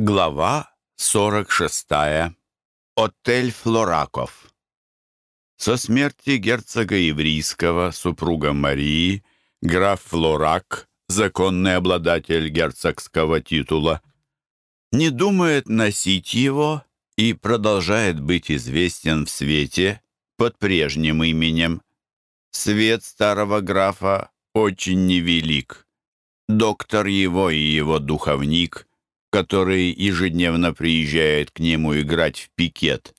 Глава 46. Отель Флораков. Со смерти герцога Еврейского, супруга Марии, граф Флорак, законный обладатель герцогского титула, не думает носить его и продолжает быть известен в свете под прежним именем. Свет старого графа очень невелик. Доктор его и его духовник – который ежедневно приезжает к нему играть в пикет,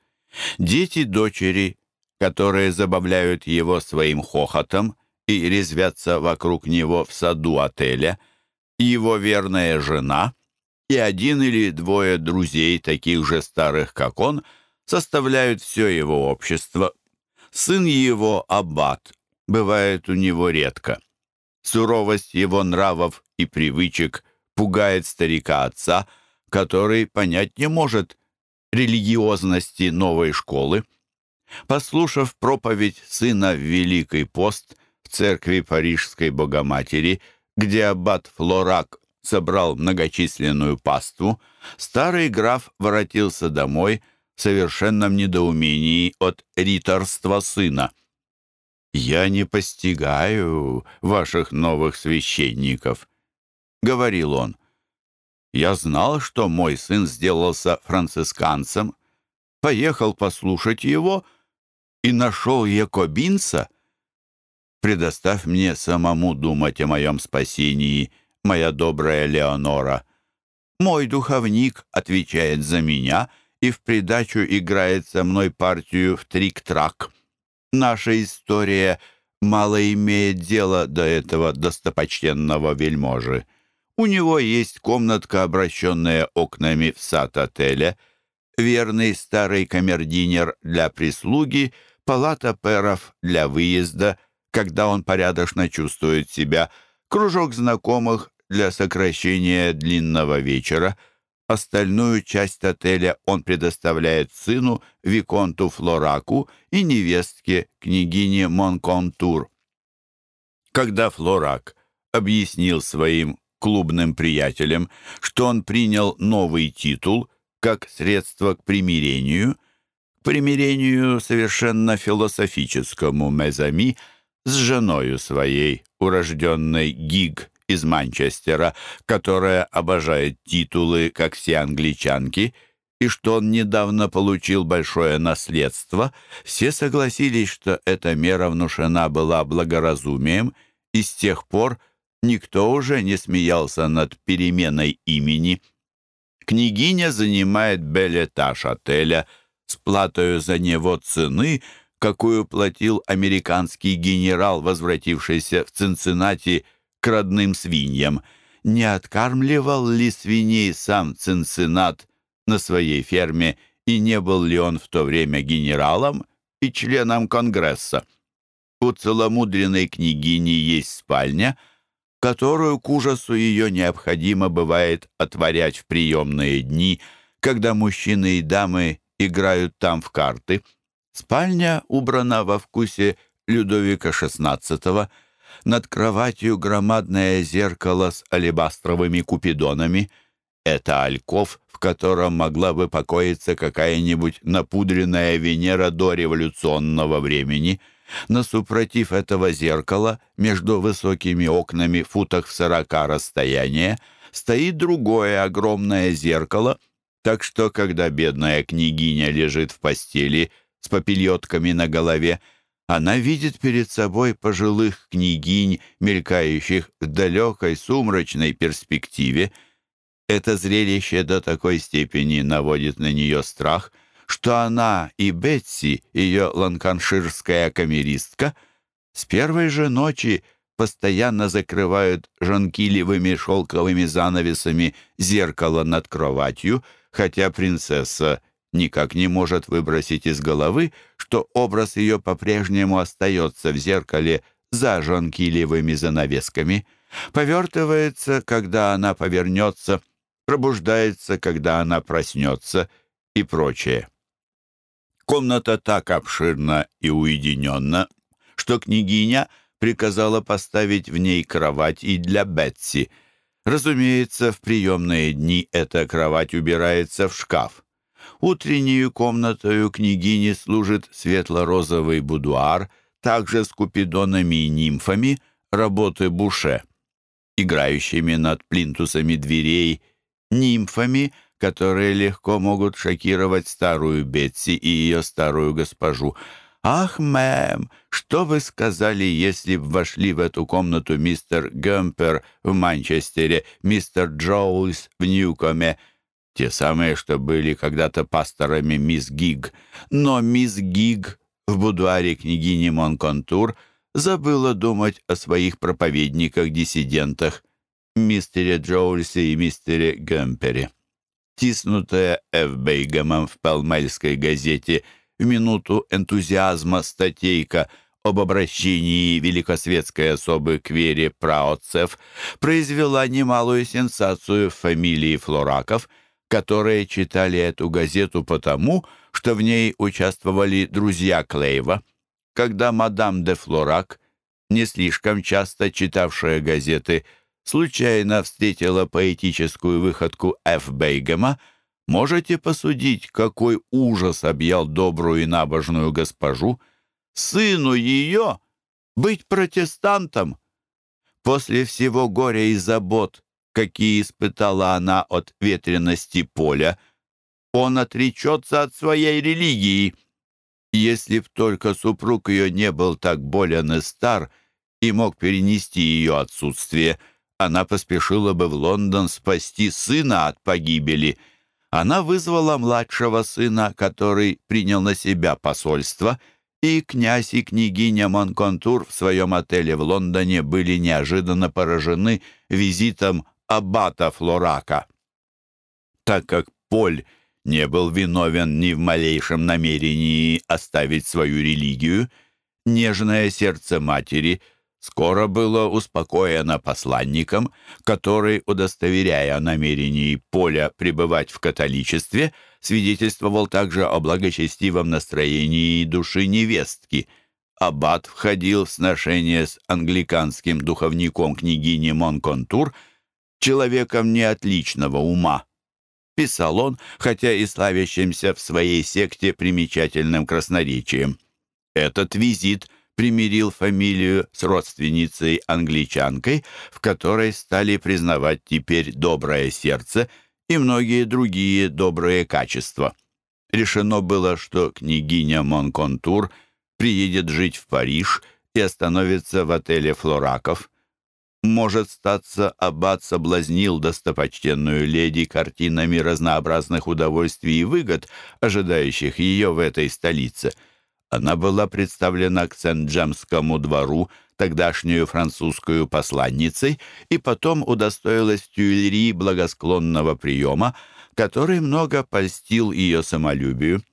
дети дочери, которые забавляют его своим хохотом и резвятся вокруг него в саду отеля, его верная жена и один или двое друзей, таких же старых, как он, составляют все его общество. Сын его, Аббат, бывает у него редко. Суровость его нравов и привычек пугает старика отца, который понять не может религиозности новой школы. Послушав проповедь сына в Великий пост в церкви Парижской Богоматери, где аббат Флорак собрал многочисленную паству, старый граф воротился домой в совершенном недоумении от риторства сына. «Я не постигаю ваших новых священников», — говорил он. «Я знал, что мой сын сделался францисканцем, поехал послушать его и нашел якобинца. Предоставь мне самому думать о моем спасении, моя добрая Леонора. Мой духовник отвечает за меня и в придачу играет со мной партию в трик-трак. Наша история мало имеет дела до этого достопочтенного вельможи». У него есть комнатка, обращенная окнами в сад отеля, верный старый камердинер для прислуги, палата перов для выезда, когда он порядочно чувствует себя, кружок знакомых для сокращения длинного вечера. Остальную часть отеля он предоставляет сыну, Виконту Флораку и невестке, княгине Монконтур. Когда Флорак объяснил своим клубным приятелем, что он принял новый титул как средство к примирению, к примирению совершенно философическому Мезами с женою своей, урожденной Гиг из Манчестера, которая обожает титулы, как все англичанки, и что он недавно получил большое наследство, все согласились, что эта мера внушена была благоразумием, и с тех пор Никто уже не смеялся над переменой имени. Княгиня занимает белетаж отеля с платою за него цены, какую платил американский генерал, возвратившийся в Цинциннати к родным свиньям. Не откармливал ли свиней сам Цинциннат на своей ферме, и не был ли он в то время генералом и членом Конгресса? У целомудренной княгини есть спальня — которую к ужасу ее необходимо бывает отворять в приемные дни, когда мужчины и дамы играют там в карты. Спальня убрана во вкусе Людовика XVI, над кроватью громадное зеркало с алебастровыми купидонами. Это альков, в котором могла бы покоиться какая-нибудь напудренная Венера до революционного времени — Насупротив этого зеркала, между высокими окнами футах в сорока расстояния, стоит другое огромное зеркало, так что, когда бедная княгиня лежит в постели с попельотками на голове, она видит перед собой пожилых княгинь, мелькающих в далекой сумрачной перспективе. Это зрелище до такой степени наводит на нее страх — что она и Бетси, ее ланканширская камеристка, с первой же ночи постоянно закрывают жанкилевыми шелковыми занавесами зеркало над кроватью, хотя принцесса никак не может выбросить из головы, что образ ее по-прежнему остается в зеркале за жанкилевыми занавесками, повертывается, когда она повернется, пробуждается, когда она проснется и прочее. Комната так обширна и уединенна, что княгиня приказала поставить в ней кровать и для Бетси. Разумеется, в приемные дни эта кровать убирается в шкаф. Утреннюю комнатою княгини служит светло-розовый будуар, также с купидонами и нимфами, работы Буше, играющими над плинтусами дверей, нимфами, которые легко могут шокировать старую Бетси и ее старую госпожу. «Ах, мэм, что вы сказали, если б вошли в эту комнату мистер Гэмпер в Манчестере, мистер Джоуз в Ньюкоме?» Те самые, что были когда-то пасторами мисс Гиг. Но мисс Гиг в будуаре княгини Монконтур забыла думать о своих проповедниках-диссидентах, мистере Джоульсе и мистере Гэмпере. Тиснутая Ф. Бейгемом в Пелмельской газете в минуту энтузиазма статейка об обращении великосветской особы к Вере Праотцев произвела немалую сенсацию в фамилии Флораков – которые читали эту газету потому, что в ней участвовали друзья Клейва. Когда мадам де Флорак, не слишком часто читавшая газеты, случайно встретила поэтическую выходку Ф. Бейгема, можете посудить, какой ужас объял добрую и набожную госпожу. Сыну ее быть протестантом. После всего горя и забот, какие испытала она от ветренности поля, он отречется от своей религии. Если б только супруг ее не был так болен и стар и мог перенести ее отсутствие, она поспешила бы в Лондон спасти сына от погибели. Она вызвала младшего сына, который принял на себя посольство, и князь и княгиня Монконтур в своем отеле в Лондоне были неожиданно поражены визитом аббата Флорака. Так как Поль не был виновен ни в малейшем намерении оставить свою религию, нежное сердце матери скоро было успокоено посланником, который, удостоверяя о намерении Поля пребывать в католичестве, свидетельствовал также о благочестивом настроении души невестки. Аббат входил в сношение с англиканским духовником княгини Монконтур – человеком неотличного ума. Писал он, хотя и славящимся в своей секте примечательным красноречием. Этот визит примирил фамилию с родственницей-англичанкой, в которой стали признавать теперь доброе сердце и многие другие добрые качества. Решено было, что княгиня Монконтур приедет жить в Париж и остановится в отеле «Флораков», может, статься, аббат соблазнил достопочтенную леди картинами разнообразных удовольствий и выгод, ожидающих ее в этой столице. Она была представлена к Сент-Джемскому двору, тогдашнюю французскую посланницей, и потом удостоилась Тюильри благосклонного приема, который много польстил ее самолюбию.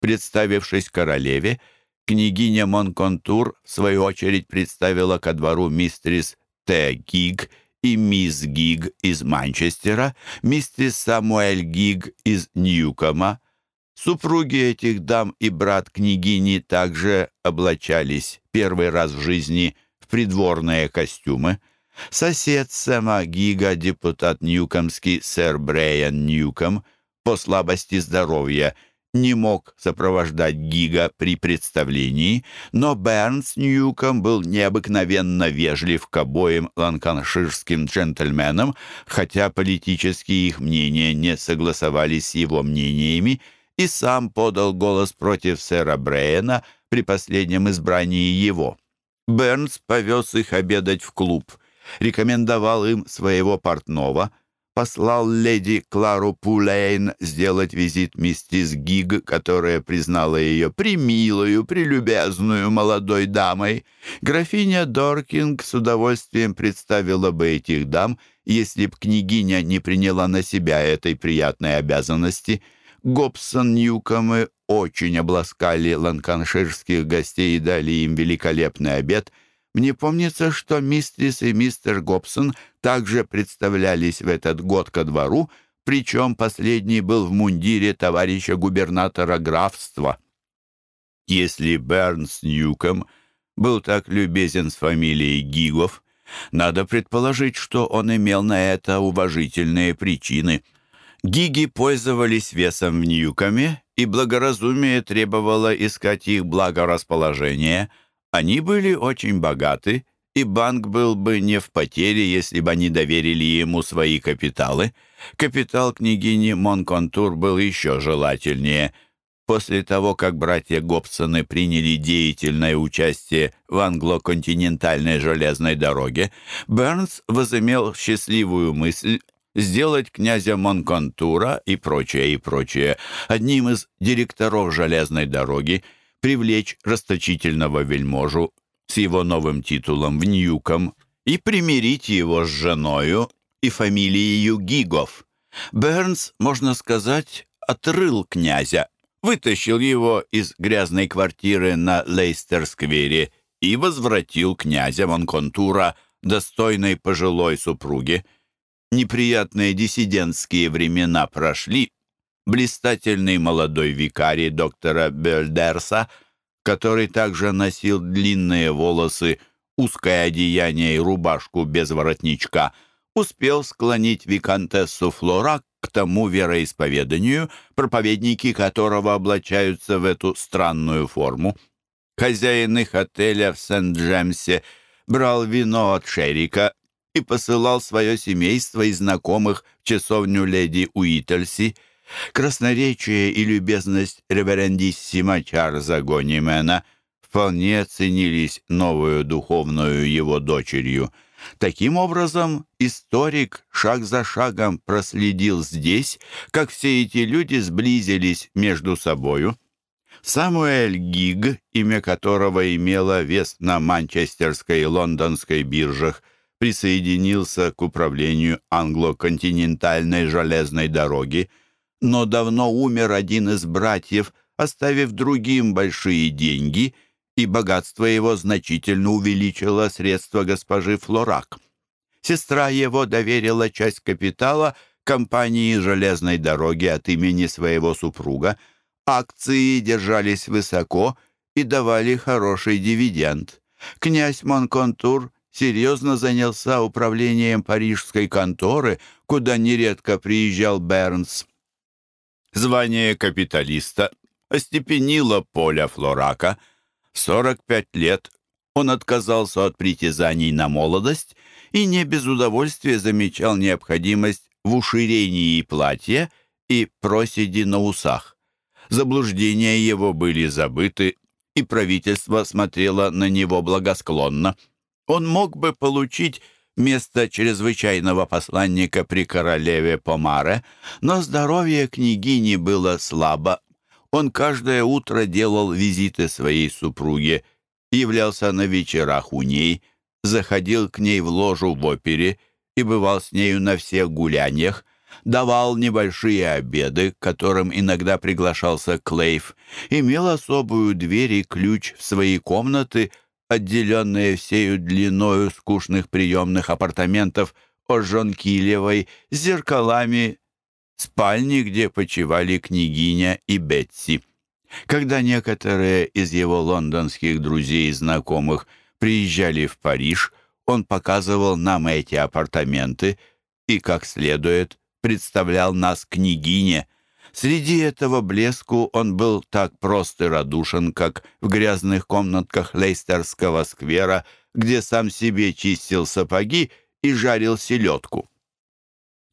Представившись королеве, княгиня Монконтур, в свою очередь, представила ко двору мистерис Т. Гиг и мисс Гиг из Манчестера, миссис Самуэль Гиг из Ньюкома. Супруги этих дам и брат княгини также облачались первый раз в жизни в придворные костюмы. Сосед Сэма Гига, депутат Ньюкомский, сэр Брейан Ньюком, по слабости здоровья – не мог сопровождать Гига при представлении, но Бернс Ньюком был необыкновенно вежлив к обоим ланканширским джентльменам, хотя политические их мнения не согласовались с его мнениями, и сам подал голос против сэра Брейна при последнем избрании его. Бернс повез их обедать в клуб, рекомендовал им своего портного — послал леди Клару Пулейн сделать визит миссис Гиг, которая признала ее примилую, прелюбезную молодой дамой. Графиня Доркинг с удовольствием представила бы этих дам, если б княгиня не приняла на себя этой приятной обязанности. Гобсон Ньюкомы очень обласкали ланканширских гостей и дали им великолепный обед — мне помнится, что мистрис и мистер Гобсон также представлялись в этот год ко двору, причем последний был в мундире товарища губернатора графства. Если Бернс Ньюком был так любезен с фамилией Гигов, Надо предположить, что он имел на это уважительные причины. Гиги пользовались весом в Ньюкоме, и благоразумие требовало искать их благорасположение. Они были очень богаты, и банк был бы не в потере, если бы они доверили ему свои капиталы. Капитал княгини Монконтур был еще желательнее – После того, как братья Гобсоны приняли деятельное участие в англо-континентальной железной дороге, Бернс возымел счастливую мысль сделать князя Монконтура и прочее, и прочее одним из директоров железной дороги, привлечь расточительного вельможу с его новым титулом в Ньюком и примирить его с женою и фамилией Гигов. Бернс, можно сказать, отрыл князя вытащил его из грязной квартиры на Лейстер-сквере и возвратил князя Монконтура достойной пожилой супруге. Неприятные диссидентские времена прошли. Блистательный молодой викарий доктора Бельдерса, который также носил длинные волосы, узкое одеяние и рубашку без воротничка, успел склонить виконтессу Флора к тому вероисповеданию, проповедники которого облачаются в эту странную форму. Хозяин их отеля в Сент-Джемсе брал вино от Шерика и посылал свое семейство и знакомых в часовню леди Уительси. Красноречие и любезность реверендиссима Чарльза Гонимена вполне ценились новую духовную его дочерью — Таким образом, историк шаг за шагом проследил здесь, как все эти люди сблизились между собою. Самуэль Гиг, имя которого имело вес на манчестерской и лондонской биржах, присоединился к управлению англо-континентальной железной дороги, но давно умер один из братьев, оставив другим большие деньги – и богатство его значительно увеличило средства госпожи Флорак. Сестра его доверила часть капитала компании железной дороги от имени своего супруга. Акции держались высоко и давали хороший дивиденд. Князь Монконтур серьезно занялся управлением парижской конторы, куда нередко приезжал Бернс. Звание капиталиста остепенило Поля Флорака – 45 лет он отказался от притязаний на молодость и не без удовольствия замечал необходимость в уширении платья и проседи на усах. Заблуждения его были забыты, и правительство смотрело на него благосклонно. Он мог бы получить место чрезвычайного посланника при королеве Помаре, но здоровье княгини было слабо, он каждое утро делал визиты своей супруге, являлся на вечерах у ней, заходил к ней в ложу в опере и бывал с нею на всех гуляниях, давал небольшие обеды, к которым иногда приглашался Клейв, имел особую дверь и ключ в свои комнаты, отделенные всею длиною скучных приемных апартаментов от Жонкилевой, с зеркалами, спальни, где почивали княгиня и Бетси. Когда некоторые из его лондонских друзей и знакомых приезжали в Париж, он показывал нам эти апартаменты и, как следует, представлял нас княгине. Среди этого блеску он был так прост и радушен, как в грязных комнатках Лейстерского сквера, где сам себе чистил сапоги и жарил селедку.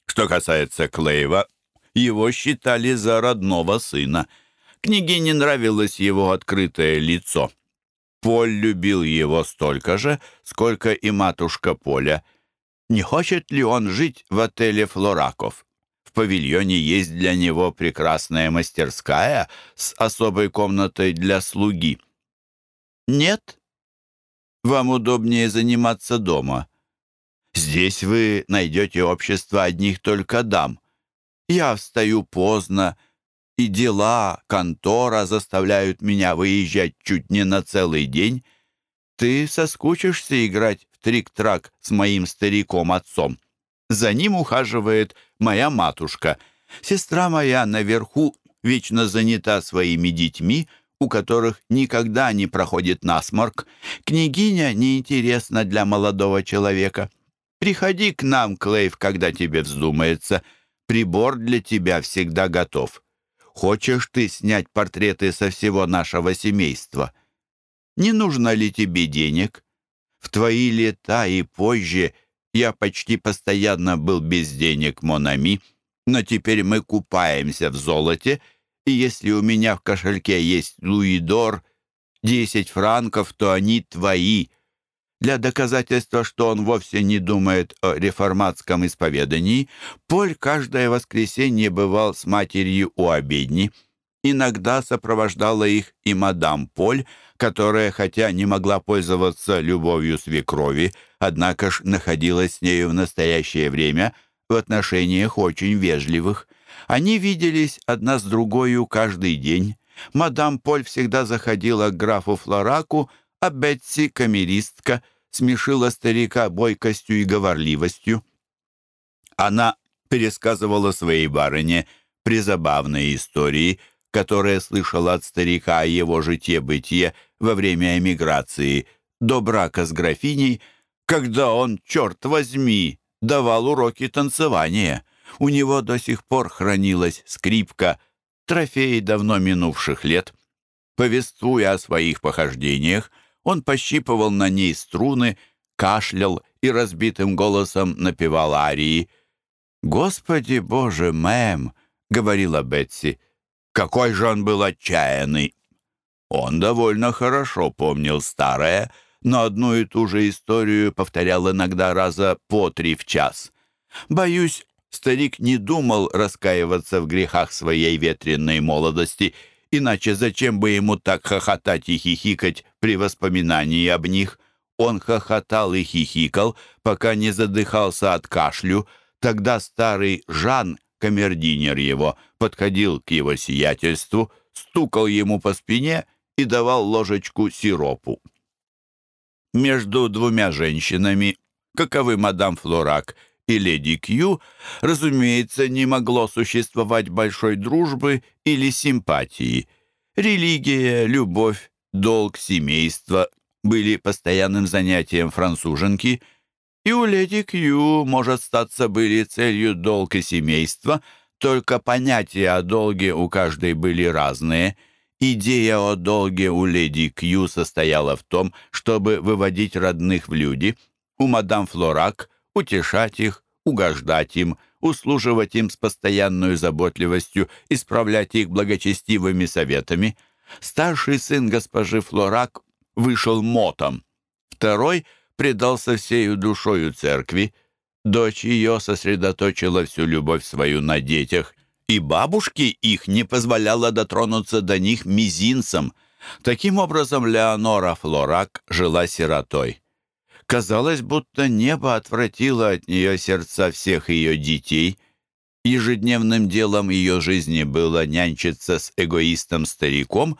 Что касается Клейва, его считали за родного сына. Княгине нравилось его открытое лицо. Поль любил его столько же, сколько и матушка Поля. Не хочет ли он жить в отеле «Флораков»? В павильоне есть для него прекрасная мастерская с особой комнатой для слуги. Нет? Вам удобнее заниматься дома. Здесь вы найдете общество одних только дам. Я встаю поздно, и дела, контора заставляют меня выезжать чуть не на целый день. Ты соскучишься играть в трик-трак с моим стариком-отцом. За ним ухаживает моя матушка. Сестра моя наверху вечно занята своими детьми, у которых никогда не проходит насморк. Княгиня неинтересна для молодого человека. Приходи к нам, Клейв, когда тебе вздумается. Прибор для тебя всегда готов. Хочешь ты снять портреты со всего нашего семейства? Не нужно ли тебе денег? В твои лета и позже я почти постоянно был без денег, Монами, но теперь мы купаемся в золоте, и если у меня в кошельке есть луидор, десять франков, то они твои — для доказательства, что он вовсе не думает о реформатском исповедании, Поль каждое воскресенье бывал с матерью у обедни. Иногда сопровождала их и мадам Поль, которая, хотя не могла пользоваться любовью свекрови, однако ж находилась с нею в настоящее время в отношениях очень вежливых. Они виделись одна с другою каждый день. Мадам Поль всегда заходила к графу Флораку, а Бетси, камеристка, смешила старика бойкостью и говорливостью. Она пересказывала своей барыне призабавные истории, которые слышала от старика о его житье-бытие во время эмиграции до брака с графиней, когда он, черт возьми, давал уроки танцевания. У него до сих пор хранилась скрипка, трофей давно минувших лет. Повествуя о своих похождениях, он пощипывал на ней струны, кашлял и разбитым голосом напевал арии. «Господи Боже, мэм!» — говорила Бетси. «Какой же он был отчаянный!» Он довольно хорошо помнил старое, но одну и ту же историю повторял иногда раза по три в час. Боюсь, старик не думал раскаиваться в грехах своей ветренной молодости — Иначе зачем бы ему так хохотать и хихикать при воспоминании об них? Он хохотал и хихикал, пока не задыхался от кашлю. Тогда старый Жан, камердинер его, подходил к его сиятельству, стукал ему по спине и давал ложечку сиропу. Между двумя женщинами, каковы мадам Флорак и леди Кью, разумеется, не могло существовать большой дружбы или симпатии. Религия, любовь, долг, семейство были постоянным занятием француженки, и у леди Кью, может статься, были целью долг и семейство, только понятия о долге у каждой были разные. Идея о долге у леди Кью состояла в том, чтобы выводить родных в люди. У мадам Флорак утешать их, угождать им, услуживать им с постоянной заботливостью, исправлять их благочестивыми советами. Старший сын госпожи Флорак вышел мотом. Второй предался всею душою церкви. Дочь ее сосредоточила всю любовь свою на детях, и бабушке их не позволяла дотронуться до них мизинцем. Таким образом, Леонора Флорак жила сиротой. Казалось, будто небо отвратило от нее сердца всех ее детей. Ежедневным делом ее жизни было нянчиться с эгоистом-стариком,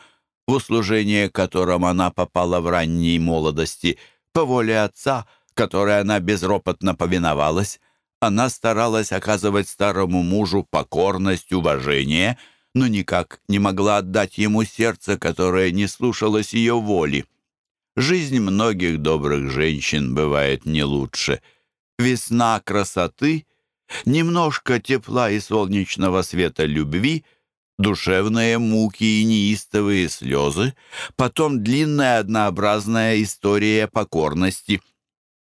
в услужение которым она попала в ранней молодости, по воле отца, которой она безропотно повиновалась. Она старалась оказывать старому мужу покорность, уважение, но никак не могла отдать ему сердце, которое не слушалось ее воли. Жизнь многих добрых женщин бывает не лучше. Весна красоты, немножко тепла и солнечного света любви, душевные муки и неистовые слезы, потом длинная однообразная история покорности.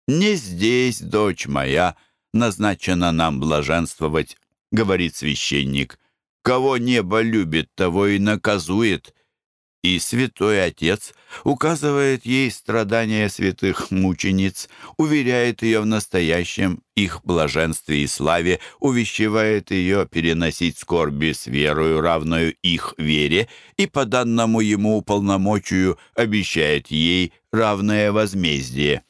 «Не здесь, дочь моя, назначено нам блаженствовать», — говорит священник. «Кого небо любит, того и наказует» и Святой Отец указывает ей страдания святых мучениц, уверяет ее в настоящем их блаженстве и славе, увещевает ее переносить скорби с верою, равную их вере, и по данному ему полномочию обещает ей равное возмездие.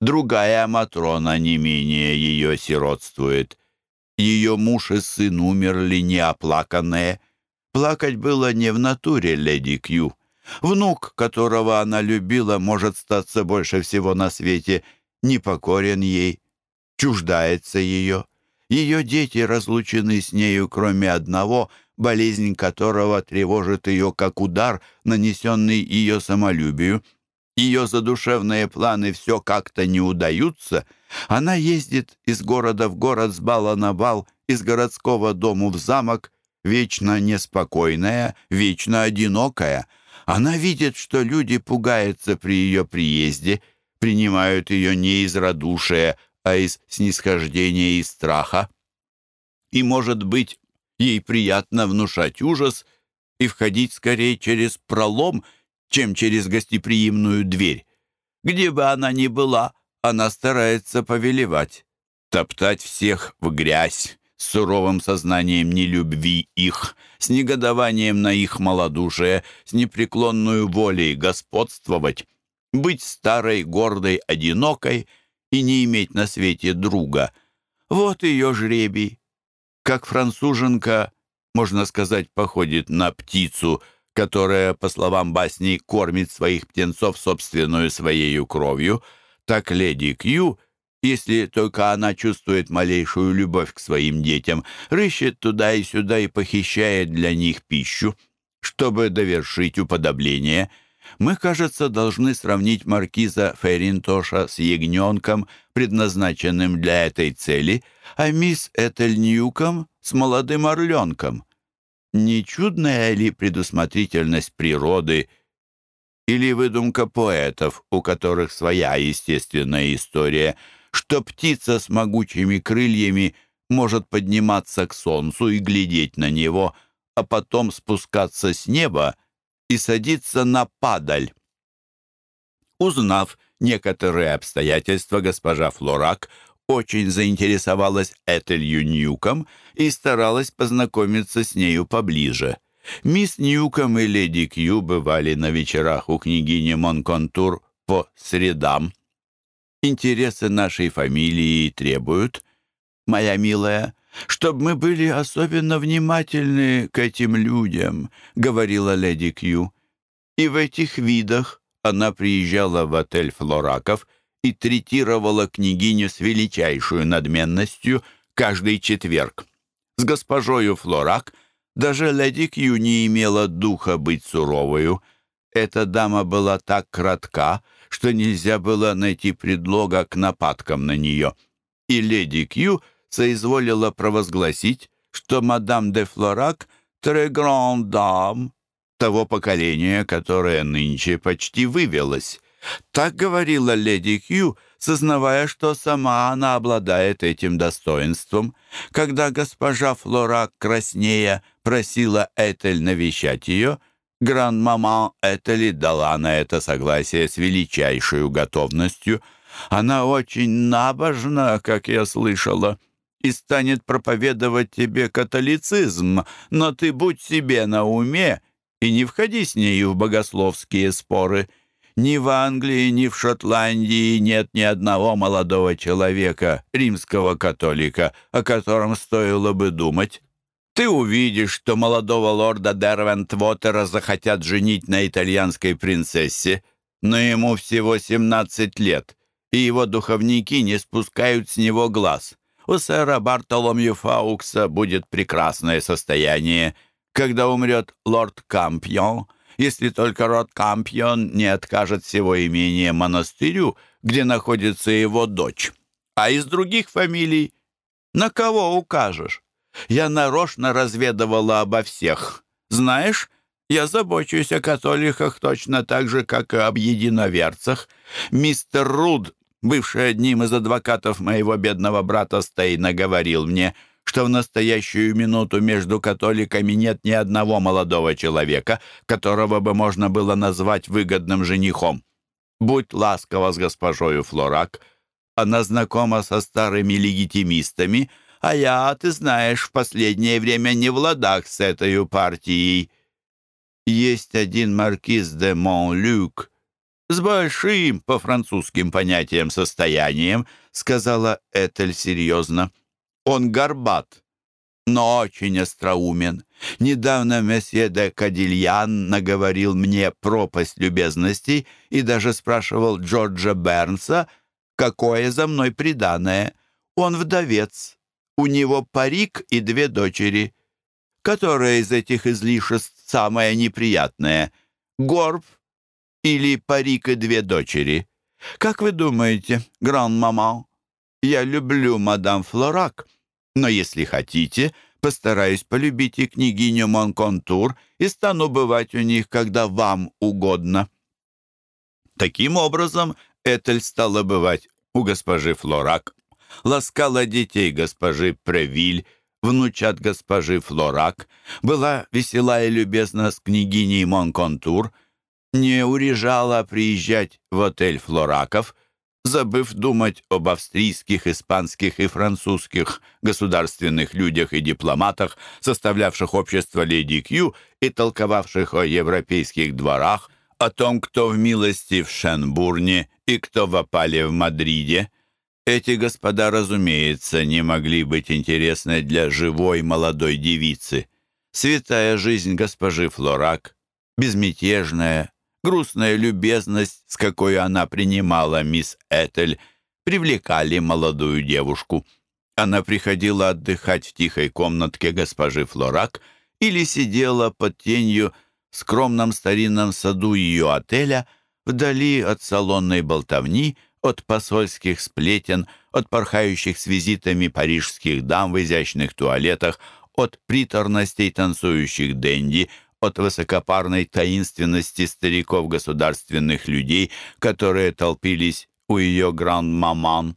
Другая Матрона не менее ее сиротствует. Ее муж и сын умерли неоплаканные – Плакать было не в натуре леди Кью. Внук, которого она любила, может статься больше всего на свете, непокорен ей, чуждается ее. Ее дети разлучены с нею, кроме одного, болезнь которого тревожит ее как удар, нанесенный ее самолюбию. Ее задушевные планы все как-то не удаются. Она ездит из города в город с бала на бал, из городского дому в замок, вечно неспокойная, вечно одинокая. Она видит, что люди пугаются при ее приезде, принимают ее не из радушия, а из снисхождения и страха. И, может быть, ей приятно внушать ужас и входить скорее через пролом, чем через гостеприимную дверь. Где бы она ни была, она старается повелевать, топтать всех в грязь, с суровым сознанием нелюбви их, с негодованием на их малодушие, с непреклонную волей господствовать, быть старой, гордой, одинокой и не иметь на свете друга. Вот ее жребий. Как француженка, можно сказать, походит на птицу, которая, по словам басни, кормит своих птенцов собственную своей кровью, так леди Кью — если только она чувствует малейшую любовь к своим детям, рыщет туда и сюда и похищает для них пищу. Чтобы довершить уподобление, мы, кажется, должны сравнить маркиза Ферринтоша с ягненком, предназначенным для этой цели, а мисс Этель Ньюком с молодым орленком. Не чудная ли предусмотрительность природы или выдумка поэтов, у которых своя естественная история – что птица с могучими крыльями может подниматься к солнцу и глядеть на него, а потом спускаться с неба и садиться на падаль. Узнав некоторые обстоятельства, госпожа Флорак очень заинтересовалась Этелью Ньюком и старалась познакомиться с нею поближе. Мисс Ньюком и леди Кью бывали на вечерах у княгини Монконтур по средам. Интересы нашей фамилии требуют, моя милая, чтобы мы были особенно внимательны к этим людям», — говорила леди Кью. И в этих видах она приезжала в отель «Флораков» и третировала княгиню с величайшую надменностью каждый четверг. С госпожою Флорак даже леди Кью не имела духа быть суровою. Эта дама была так кратка, что нельзя было найти предлога к нападкам на нее. И леди Кью соизволила провозгласить, что мадам де Флорак «très grande dame» того поколения, которое нынче почти вывелось. Так говорила леди Кью, сознавая, что сама она обладает этим достоинством. Когда госпожа Флорак краснея просила Этель навещать ее, Гран-мама Этели дала на это согласие с величайшей готовностью. Она очень набожна, как я слышала, и станет проповедовать тебе католицизм, но ты будь себе на уме и не входи с нею в богословские споры. Ни в Англии, ни в Шотландии нет ни одного молодого человека, римского католика, о котором стоило бы думать. Ты увидишь, что молодого лорда Дервентвотера захотят женить на итальянской принцессе, но ему всего 17 лет, и его духовники не спускают с него глаз. У сэра Бартоломью Фаукса будет прекрасное состояние. Когда умрет лорд Кампьон, если только род Кампьон не откажет всего имения монастырю, где находится его дочь. А из других фамилий на кого укажешь? Я нарочно разведывала обо всех. Знаешь, я забочусь о католиках точно так же, как и об единоверцах. Мистер Руд, бывший одним из адвокатов моего бедного брата Стейна, говорил мне, что в настоящую минуту между католиками нет ни одного молодого человека, которого бы можно было назвать выгодным женихом. Будь ласкова с госпожою Флорак. Она знакома со старыми легитимистами — а я, ты знаешь, в последнее время не в ладах с этой партией. Есть один маркиз де Монлюк с большим, по французским понятиям, состоянием, сказала Этель серьезно. Он горбат, но очень остроумен. Недавно месье де Кадильян наговорил мне пропасть любезностей и даже спрашивал Джорджа Бернса, какое за мной приданое. Он вдовец, у него парик и две дочери. Которое из этих излишеств самое неприятное? Горб или парик и две дочери? Как вы думаете, гран-мама? Я люблю мадам Флорак, но если хотите, постараюсь полюбить и княгиню Монконтур и стану бывать у них, когда вам угодно». Таким образом, Этель стала бывать у госпожи Флорак, ласкала детей госпожи Превиль, внучат госпожи Флорак, была весела и любезна с княгиней Монконтур, не урежала приезжать в отель Флораков, забыв думать об австрийских, испанских и французских государственных людях и дипломатах, составлявших общество Леди Кью и толковавших о европейских дворах, о том, кто в милости в Шенбурне и кто в опале в Мадриде. Эти господа, разумеется, не могли быть интересны для живой молодой девицы. Святая жизнь госпожи Флорак, безмятежная, грустная любезность, с какой она принимала мисс Этель, привлекали молодую девушку. Она приходила отдыхать в тихой комнатке госпожи Флорак или сидела под тенью в скромном старинном саду ее отеля, вдали от салонной болтовни, от посольских сплетен, от порхающих с визитами парижских дам в изящных туалетах, от приторностей танцующих денди, от высокопарной таинственности стариков-государственных людей, которые толпились у ее гранд-маман.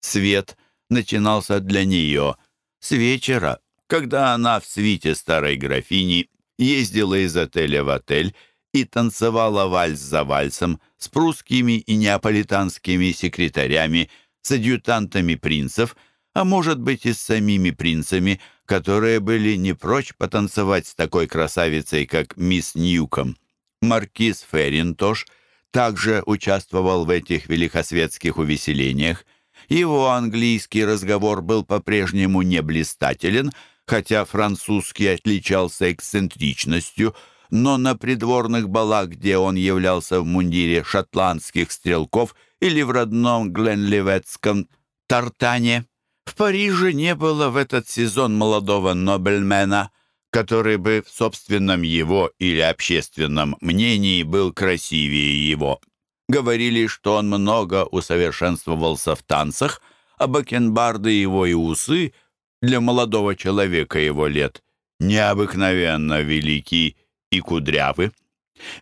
Свет начинался для нее с вечера, когда она в свите старой графини ездила из отеля в отель и танцевала вальс за вальсом с прусскими и неаполитанскими секретарями, с адъютантами принцев, а может быть и с самими принцами, которые были не прочь потанцевать с такой красавицей, как мисс Ньюком. Маркиз Ферринтош также участвовал в этих великосветских увеселениях. Его английский разговор был по-прежнему не блистателен, хотя французский отличался эксцентричностью, но на придворных балах, где он являлся в мундире шотландских стрелков или в родном Гленливетском тартане, в Париже не было в этот сезон молодого нобельмена, который бы в собственном его или общественном мнении был красивее его. Говорили, что он много усовершенствовался в танцах, а бакенбарды его и усы — для молодого человека его лет необыкновенно велики и кудрявы.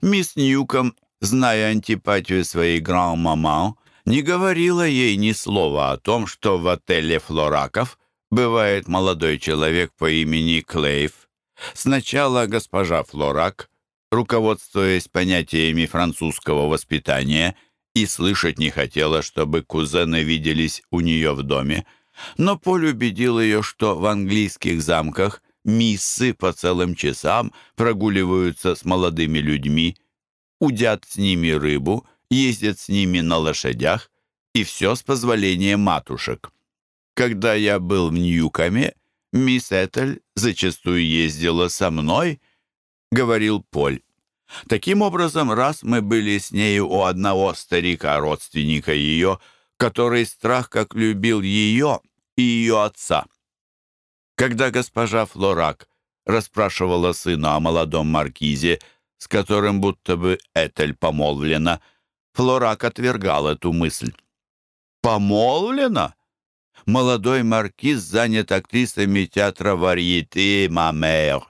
Мисс Ньюком, зная антипатию своей гран-маман, не говорила ей ни слова о том, что в отеле Флораков бывает молодой человек по имени Клейв. Сначала госпожа Флорак, руководствуясь понятиями французского воспитания, и слышать не хотела, чтобы кузены виделись у нее в доме, но Поль убедил ее, что в английских замках миссы по целым часам прогуливаются с молодыми людьми, удят с ними рыбу, ездят с ними на лошадях, и все с позволения матушек. Когда я был в Ньюкаме, мисс Этель зачастую ездила со мной, — говорил Поль. Таким образом, раз мы были с нею у одного старика-родственника ее — который страх как любил ее и ее отца. Когда госпожа Флорак расспрашивала сына о молодом маркизе, с которым будто бы Этель помолвлена, Флорак отвергал эту мысль. «Помолвлена? Молодой маркиз занят актрисами театра «Варьете Мамер».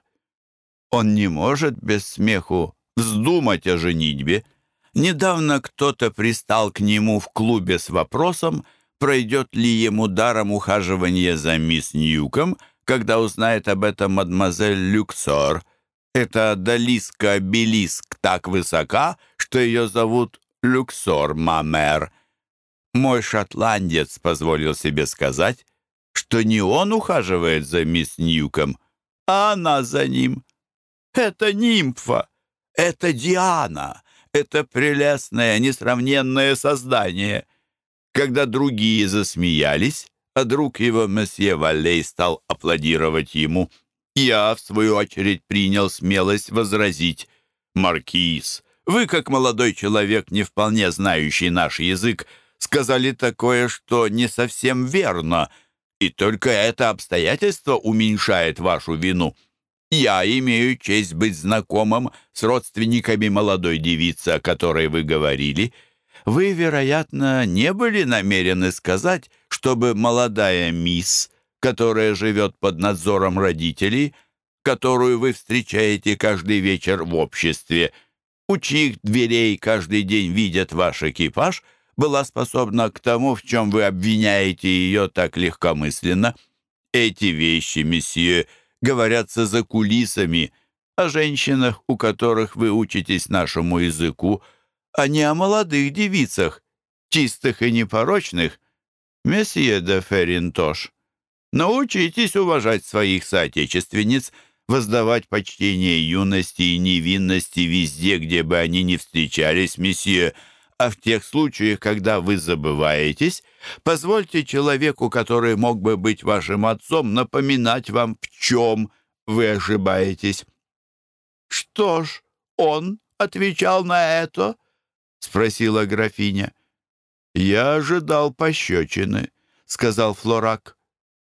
Он не может без смеху вздумать о женитьбе. Недавно кто-то пристал к нему в клубе с вопросом, пройдет ли ему даром ухаживание за мисс Ньюком, когда узнает об этом мадемуазель Люксор. Эта Далиска-Белиск так высока, что ее зовут Люксор Мамер. Мой шотландец позволил себе сказать, что не он ухаживает за мисс Ньюком, а она за ним. Это нимфа, это Диана, это прелестное, несравненное создание. Когда другие засмеялись, а друг его, месье Валлей, стал аплодировать ему, я, в свою очередь, принял смелость возразить. «Маркиз, вы, как молодой человек, не вполне знающий наш язык, сказали такое, что не совсем верно, и только это обстоятельство уменьшает вашу вину. Я имею честь быть знакомым с родственниками молодой девицы, о которой вы говорили. Вы, вероятно, не были намерены сказать, чтобы молодая мисс, которая живет под надзором родителей, которую вы встречаете каждый вечер в обществе, у чьих дверей каждый день видят ваш экипаж, была способна к тому, в чем вы обвиняете ее так легкомысленно. Эти вещи, месье, говорятся за кулисами, о женщинах, у которых вы учитесь нашему языку, а не о молодых девицах, чистых и непорочных. Месье де Ферринтош, научитесь уважать своих соотечественниц — воздавать почтение юности и невинности везде, где бы они ни встречались, месье, а в тех случаях, когда вы забываетесь, позвольте человеку, который мог бы быть вашим отцом, напоминать вам, в чем вы ошибаетесь». «Что ж, он отвечал на это?» — спросила графиня. «Я ожидал пощечины», — сказал Флорак.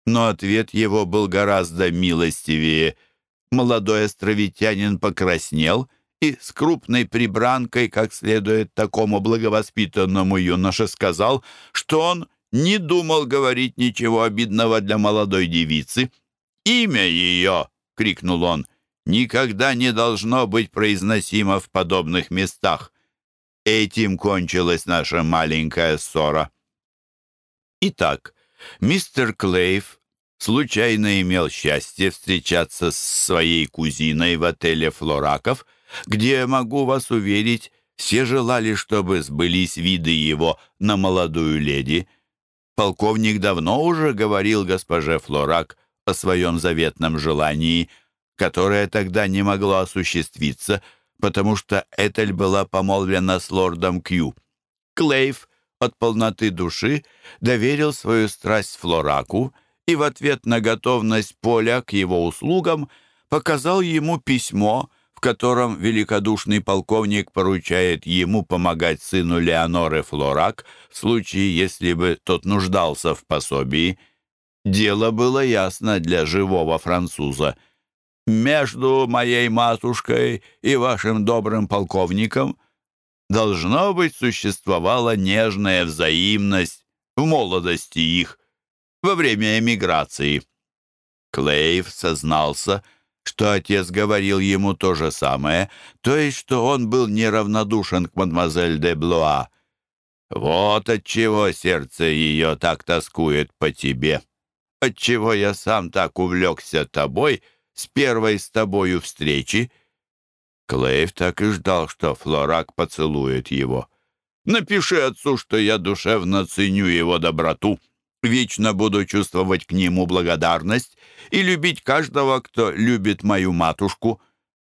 Но ответ его был гораздо милостивее — молодой островитянин покраснел и с крупной прибранкой, как следует такому благовоспитанному юноше, сказал, что он не думал говорить ничего обидного для молодой девицы. «Имя ее!» — крикнул он. «Никогда не должно быть произносимо в подобных местах. Этим кончилась наша маленькая ссора». Итак, мистер Клейв случайно имел счастье встречаться с своей кузиной в отеле «Флораков», где, могу вас уверить, все желали, чтобы сбылись виды его на молодую леди. Полковник давно уже говорил госпоже Флорак о своем заветном желании, которое тогда не могло осуществиться, потому что Этель была помолвлена с лордом Кью. Клейв от полноты души доверил свою страсть Флораку — и в ответ на готовность Поля к его услугам показал ему письмо, в котором великодушный полковник поручает ему помогать сыну Леоноры Флорак в случае, если бы тот нуждался в пособии. Дело было ясно для живого француза. «Между моей матушкой и вашим добрым полковником должно быть существовала нежная взаимность в молодости их во время эмиграции. Клейв сознался, что отец говорил ему то же самое, то есть, что он был неравнодушен к мадемуазель де Блуа. «Вот отчего сердце ее так тоскует по тебе, отчего я сам так увлекся тобой с первой с тобою встречи». Клейв так и ждал, что Флорак поцелует его. «Напиши отцу, что я душевно ценю его доброту», Вечно буду чувствовать к нему благодарность и любить каждого, кто любит мою матушку.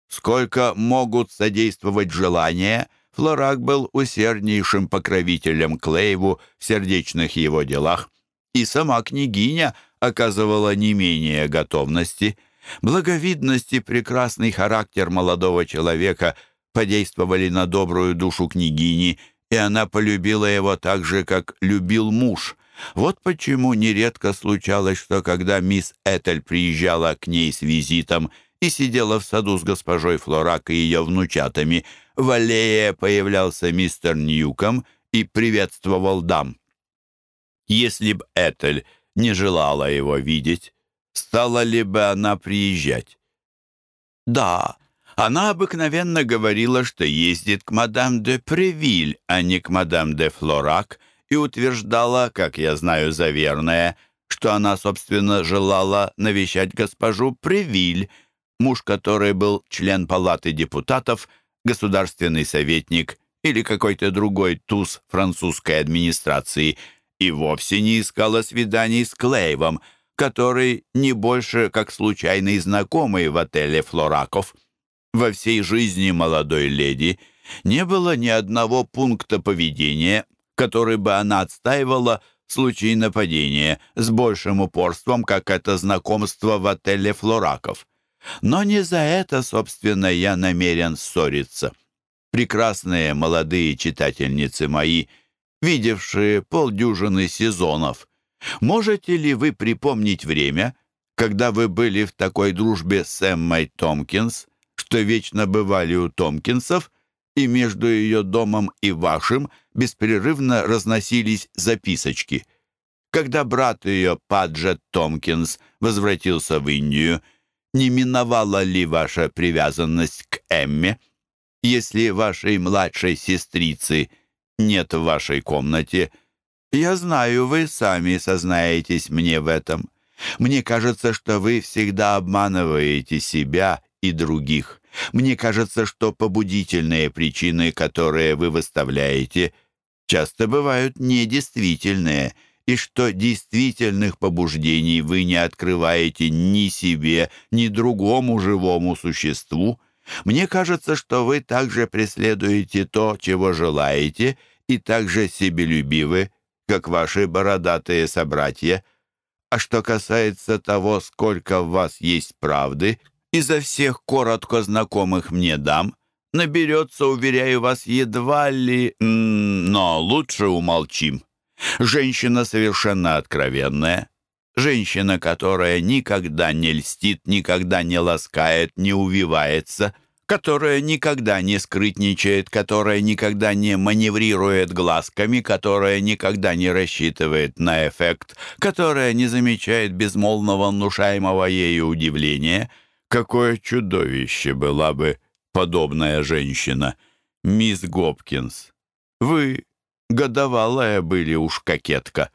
Сколько могут содействовать желания, Флорак был усерднейшим покровителем Клейву в сердечных его делах, и сама княгиня оказывала не менее готовности. Благовидность и прекрасный характер молодого человека подействовали на добрую душу княгини, и она полюбила его так же, как любил муж — вот почему нередко случалось, что когда мисс Этель приезжала к ней с визитом и сидела в саду с госпожой Флорак и ее внучатами, в аллее появлялся мистер Ньюком и приветствовал дам. Если б Этель не желала его видеть, стала ли бы она приезжать? Да, она обыкновенно говорила, что ездит к мадам де Превиль, а не к мадам де Флорак — и утверждала, как я знаю за верное, что она, собственно, желала навещать госпожу Превиль, муж которой был член палаты депутатов, государственный советник или какой-то другой туз французской администрации, и вовсе не искала свиданий с Клейвом, который не больше как случайный знакомый в отеле «Флораков». Во всей жизни молодой леди не было ни одного пункта поведения, который бы она отстаивала в случае нападения с большим упорством, как это знакомство в отеле «Флораков». Но не за это, собственно, я намерен ссориться. Прекрасные молодые читательницы мои, видевшие полдюжины сезонов, можете ли вы припомнить время, когда вы были в такой дружбе с Эммой Томкинс, что вечно бывали у Томкинсов, и между ее домом и вашим беспрерывно разносились записочки. Когда брат ее, Паджет Томкинс, возвратился в Индию, не миновала ли ваша привязанность к Эмме? Если вашей младшей сестрицы нет в вашей комнате, я знаю, вы сами сознаетесь мне в этом. Мне кажется, что вы всегда обманываете себя и других. Мне кажется, что побудительные причины, которые вы выставляете, часто бывают недействительные, и что действительных побуждений вы не открываете ни себе, ни другому живому существу. Мне кажется, что вы также преследуете то, чего желаете, и также себелюбивы, как ваши бородатые собратья. А что касается того, сколько в вас есть правды, изо всех коротко знакомых мне дам, наберется, уверяю вас, едва ли... Но лучше умолчим. Женщина совершенно откровенная. Женщина, которая никогда не льстит, никогда не ласкает, не увивается — которая никогда не скрытничает, которая никогда не маневрирует глазками, которая никогда не рассчитывает на эффект, которая не замечает безмолвного внушаемого ею удивления. Какое чудовище была бы подобная женщина! Мисс Гопкинс, вы годовалая были уж кокетка,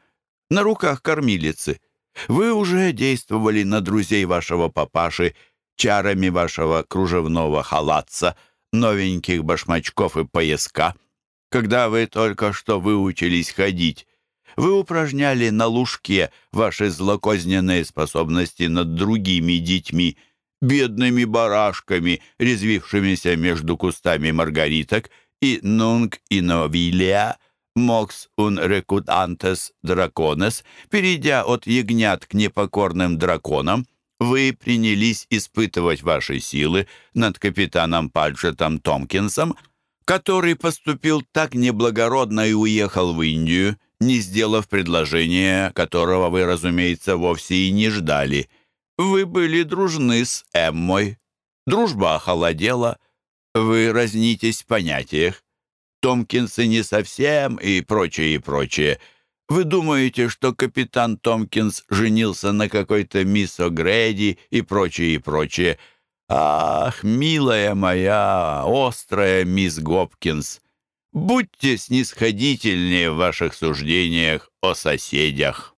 на руках кормилицы. Вы уже действовали на друзей вашего папаши, чарами вашего кружевного халатца, новеньких башмачков и пояска. Когда вы только что выучились ходить, вы упражняли на лужке ваши злокозненные способности над другими детьми, бедными барашками, резвившимися между кустами маргариток, и нунг и новилия, мокс ун рекутантес драконес, перейдя от ягнят к непокорным драконам, вы принялись испытывать ваши силы над капитаном Паджетом Томкинсом, который поступил так неблагородно и уехал в Индию, не сделав предложения, которого вы, разумеется, вовсе и не ждали. Вы были дружны с Эммой. Дружба охолодела. Вы разнитесь в понятиях. Томкинсы не совсем и прочее, и прочее — вы думаете, что капитан Томкинс женился на какой-то мисс О'Грэди и прочее, и прочее. Ах, милая моя, острая мисс Гопкинс, будьте снисходительнее в ваших суждениях о соседях.